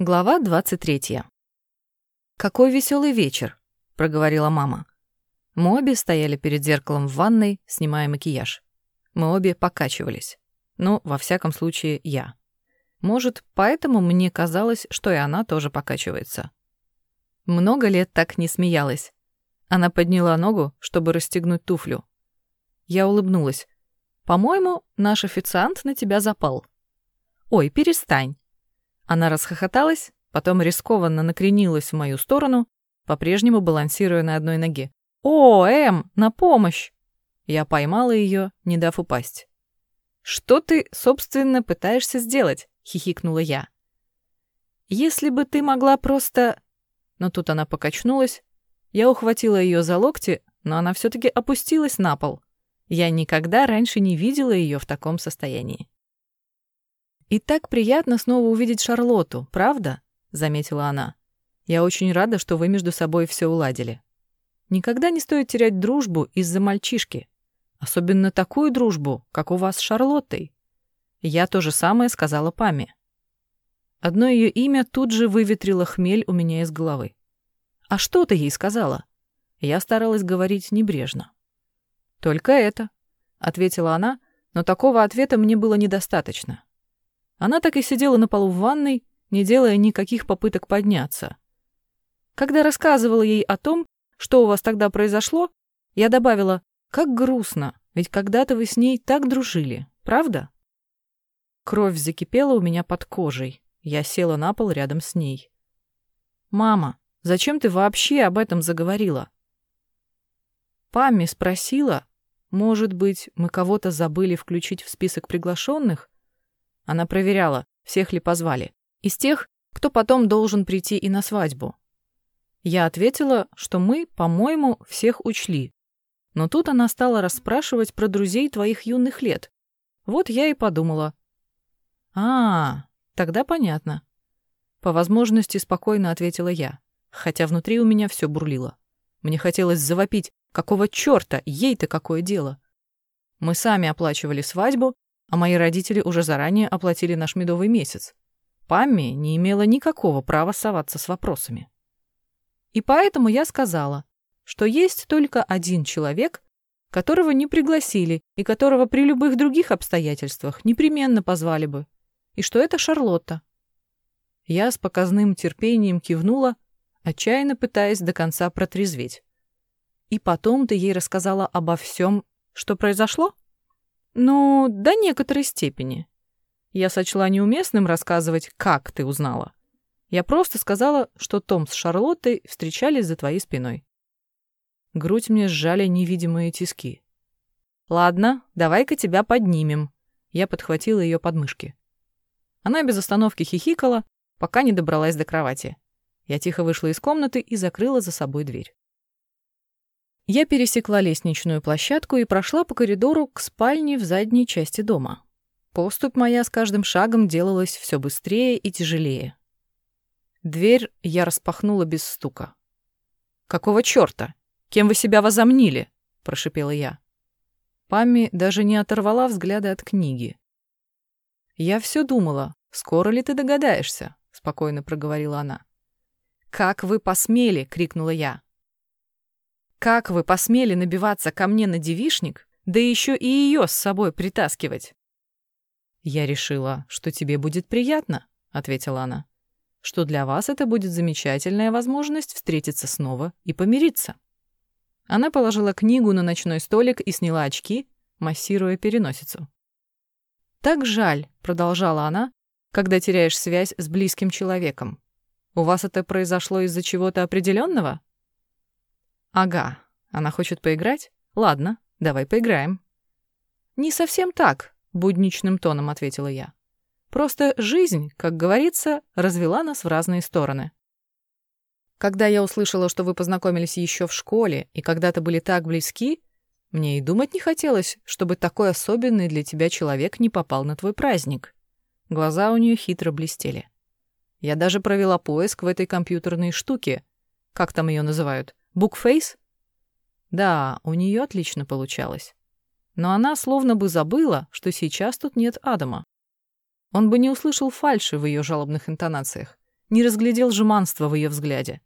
Глава 23. «Какой веселый вечер», — проговорила мама. Мы обе стояли перед зеркалом в ванной, снимая макияж. Мы обе покачивались. Ну, во всяком случае, я. Может, поэтому мне казалось, что и она тоже покачивается. Много лет так не смеялась. Она подняла ногу, чтобы расстегнуть туфлю. Я улыбнулась. «По-моему, наш официант на тебя запал». «Ой, перестань». Она расхохоталась, потом рискованно накренилась в мою сторону, по-прежнему балансируя на одной ноге. «О, Эм, на помощь!» Я поймала ее, не дав упасть. «Что ты, собственно, пытаешься сделать?» — хихикнула я. «Если бы ты могла просто...» Но тут она покачнулась. Я ухватила ее за локти, но она все таки опустилась на пол. Я никогда раньше не видела ее в таком состоянии. «И так приятно снова увидеть Шарлотту, правда?» — заметила она. «Я очень рада, что вы между собой все уладили. Никогда не стоит терять дружбу из-за мальчишки. Особенно такую дружбу, как у вас с Шарлоттой». Я то же самое сказала Паме. Одно ее имя тут же выветрило хмель у меня из головы. «А что ты ей сказала?» Я старалась говорить небрежно. «Только это», — ответила она, но такого ответа мне было недостаточно. Она так и сидела на полу в ванной, не делая никаких попыток подняться. Когда рассказывала ей о том, что у вас тогда произошло, я добавила, как грустно, ведь когда-то вы с ней так дружили, правда? Кровь закипела у меня под кожей. Я села на пол рядом с ней. «Мама, зачем ты вообще об этом заговорила?» Памми спросила, может быть, мы кого-то забыли включить в список приглашенных, она проверяла, всех ли позвали. Из тех, кто потом должен прийти и на свадьбу. Я ответила, что мы, по-моему, всех учли. Но тут она стала расспрашивать про друзей твоих юных лет. Вот я и подумала. А, тогда понятно. По возможности спокойно ответила я, хотя внутри у меня все бурлило. Мне хотелось завопить, какого чёрта, ей-то какое дело. Мы сами оплачивали свадьбу, а мои родители уже заранее оплатили наш медовый месяц. Памми не имела никакого права соваться с вопросами. И поэтому я сказала, что есть только один человек, которого не пригласили и которого при любых других обстоятельствах непременно позвали бы, и что это Шарлотта. Я с показным терпением кивнула, отчаянно пытаясь до конца протрезветь. И потом ты ей рассказала обо всем, что произошло? Ну, до некоторой степени. Я сочла неуместным рассказывать, как ты узнала. Я просто сказала, что Том с Шарлоттой встречались за твоей спиной. Грудь мне сжали невидимые тиски. «Ладно, давай-ка тебя поднимем». Я подхватила ее подмышки. Она без остановки хихикала, пока не добралась до кровати. Я тихо вышла из комнаты и закрыла за собой дверь. Я пересекла лестничную площадку и прошла по коридору к спальне в задней части дома. Поступь моя с каждым шагом делалась все быстрее и тяжелее. Дверь я распахнула без стука. «Какого чёрта? Кем вы себя возомнили?» — прошипела я. Пами даже не оторвала взгляды от книги. «Я все думала, скоро ли ты догадаешься?» — спокойно проговорила она. «Как вы посмели!» — крикнула я. Как вы посмели набиваться ко мне на девишник, да еще и ее с собой притаскивать? Я решила, что тебе будет приятно, ответила она. Что для вас это будет замечательная возможность встретиться снова и помириться. Она положила книгу на ночной столик и сняла очки, массируя переносицу. «Так жаль», — продолжала она, — «когда теряешь связь с близким человеком. У вас это произошло из-за чего-то определенного? «Ага, она хочет поиграть? Ладно, давай поиграем». «Не совсем так», — будничным тоном ответила я. «Просто жизнь, как говорится, развела нас в разные стороны». Когда я услышала, что вы познакомились еще в школе и когда-то были так близки, мне и думать не хотелось, чтобы такой особенный для тебя человек не попал на твой праздник. Глаза у нее хитро блестели. Я даже провела поиск в этой компьютерной штуке. Как там ее называют? Букфейс? Да, у нее отлично получалось. Но она словно бы забыла, что сейчас тут нет Адама. Он бы не услышал фальши в ее жалобных интонациях, не разглядел жеманства в ее взгляде.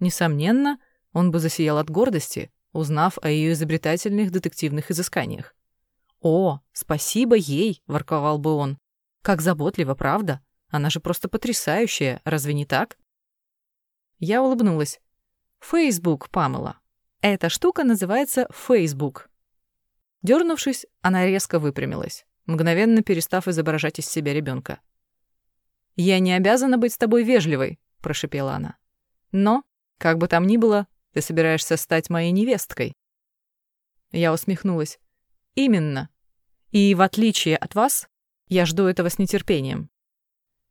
Несомненно, он бы засиял от гордости, узнав о ее изобретательных детективных изысканиях. «О, спасибо ей!» — ворковал бы он. «Как заботливо, правда? Она же просто потрясающая, разве не так?» Я улыбнулась. «Фейсбук, Памела. Эта штука называется Фейсбук». Дернувшись, она резко выпрямилась, мгновенно перестав изображать из себя ребенка. «Я не обязана быть с тобой вежливой», — прошепела она. «Но, как бы там ни было, ты собираешься стать моей невесткой». Я усмехнулась. «Именно. И в отличие от вас, я жду этого с нетерпением».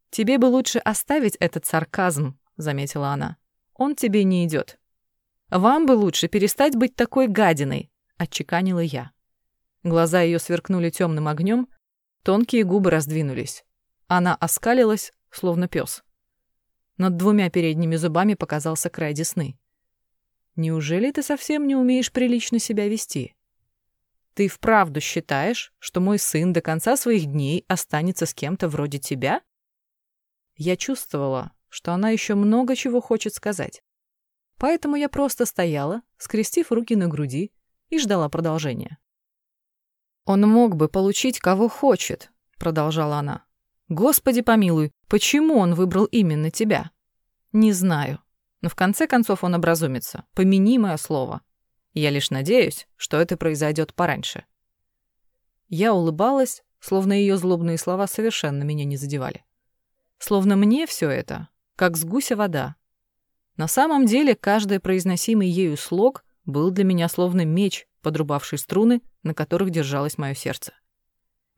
«Тебе бы лучше оставить этот сарказм», — заметила она. «Он тебе не идет. «Вам бы лучше перестать быть такой гадиной», — отчеканила я. Глаза ее сверкнули темным огнем, тонкие губы раздвинулись. Она оскалилась, словно пес. Над двумя передними зубами показался край десны. «Неужели ты совсем не умеешь прилично себя вести? Ты вправду считаешь, что мой сын до конца своих дней останется с кем-то вроде тебя?» Я чувствовала, что она еще много чего хочет сказать. Поэтому я просто стояла, скрестив руки на груди, и ждала продолжения. «Он мог бы получить кого хочет», — продолжала она. «Господи помилуй, почему он выбрал именно тебя?» «Не знаю. Но в конце концов он образумится. Помяни мое слово. Я лишь надеюсь, что это произойдет пораньше». Я улыбалась, словно ее злобные слова совершенно меня не задевали. Словно мне все это, как с гуся вода. На самом деле, каждый произносимый ею слог был для меня словно меч, подрубавший струны, на которых держалось мое сердце.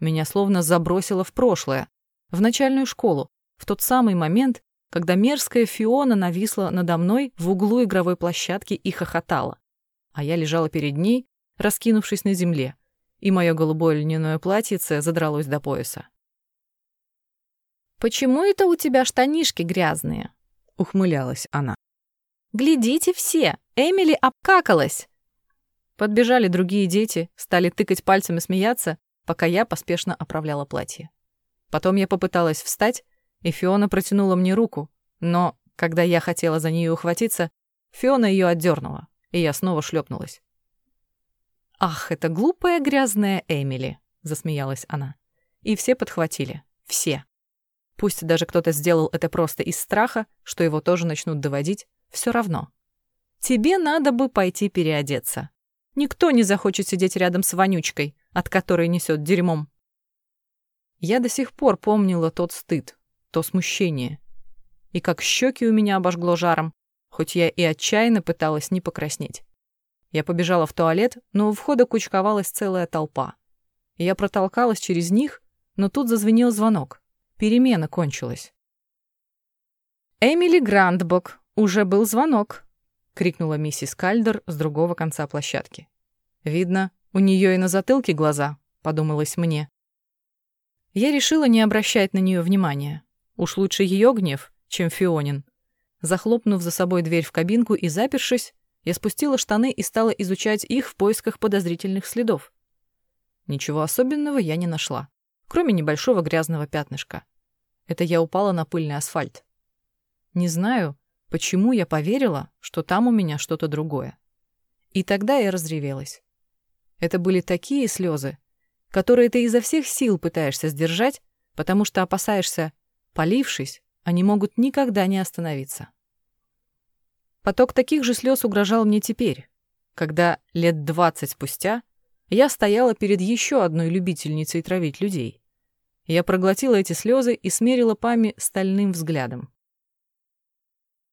Меня словно забросило в прошлое, в начальную школу, в тот самый момент, когда мерзкая Фиона нависла надо мной в углу игровой площадки и хохотала, а я лежала перед ней, раскинувшись на земле, и мое голубое льняное платьице задралось до пояса. «Почему это у тебя штанишки грязные?» — ухмылялась она. «Глядите все! Эмили обкакалась!» Подбежали другие дети, стали тыкать пальцами смеяться, пока я поспешно оправляла платье. Потом я попыталась встать, и Фиона протянула мне руку, но, когда я хотела за нее ухватиться, Фиона ее отдернула, и я снова шлепнулась. «Ах, это глупая грязная Эмили!» — засмеялась она. И все подхватили. Все. Пусть даже кто-то сделал это просто из страха, что его тоже начнут доводить, все равно. Тебе надо бы пойти переодеться. Никто не захочет сидеть рядом с вонючкой, от которой несет дерьмом. Я до сих пор помнила тот стыд, то смущение. И как щеки у меня обожгло жаром, хоть я и отчаянно пыталась не покраснеть. Я побежала в туалет, но у входа кучковалась целая толпа. Я протолкалась через них, но тут зазвенел звонок. Перемена кончилась. «Эмили Грандбок, уже был звонок», — крикнула миссис Кальдер с другого конца площадки. «Видно, у нее и на затылке глаза», — подумалось мне. Я решила не обращать на нее внимания. Уж лучше ее гнев, чем Фионин. Захлопнув за собой дверь в кабинку и запершись, я спустила штаны и стала изучать их в поисках подозрительных следов. Ничего особенного я не нашла, кроме небольшого грязного пятнышка. Это я упала на пыльный асфальт. Не знаю, почему я поверила, что там у меня что-то другое. И тогда я разревелась. Это были такие слезы, которые ты изо всех сил пытаешься сдержать, потому что опасаешься, полившись, они могут никогда не остановиться. Поток таких же слез угрожал мне теперь, когда лет двадцать спустя я стояла перед еще одной любительницей травить людей. Я проглотила эти слезы и смерила Пами стальным взглядом.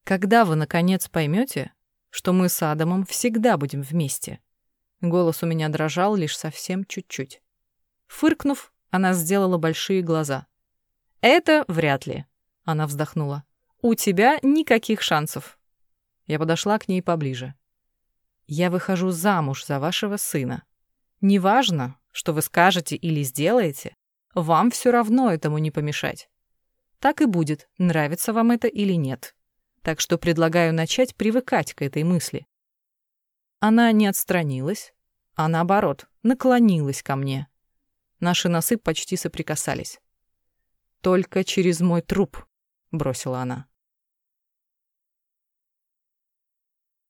Когда вы, наконец, поймете, что мы с Адамом всегда будем вместе? Голос у меня дрожал лишь совсем чуть-чуть. Фыркнув, она сделала большие глаза. «Это вряд ли», — она вздохнула. «У тебя никаких шансов». Я подошла к ней поближе. «Я выхожу замуж за вашего сына. Неважно, что вы скажете или сделаете, вам все равно этому не помешать. Так и будет, нравится вам это или нет. Так что предлагаю начать привыкать к этой мысли. Она не отстранилась, а наоборот, наклонилась ко мне. Наши носы почти соприкасались. «Только через мой труп», — бросила она.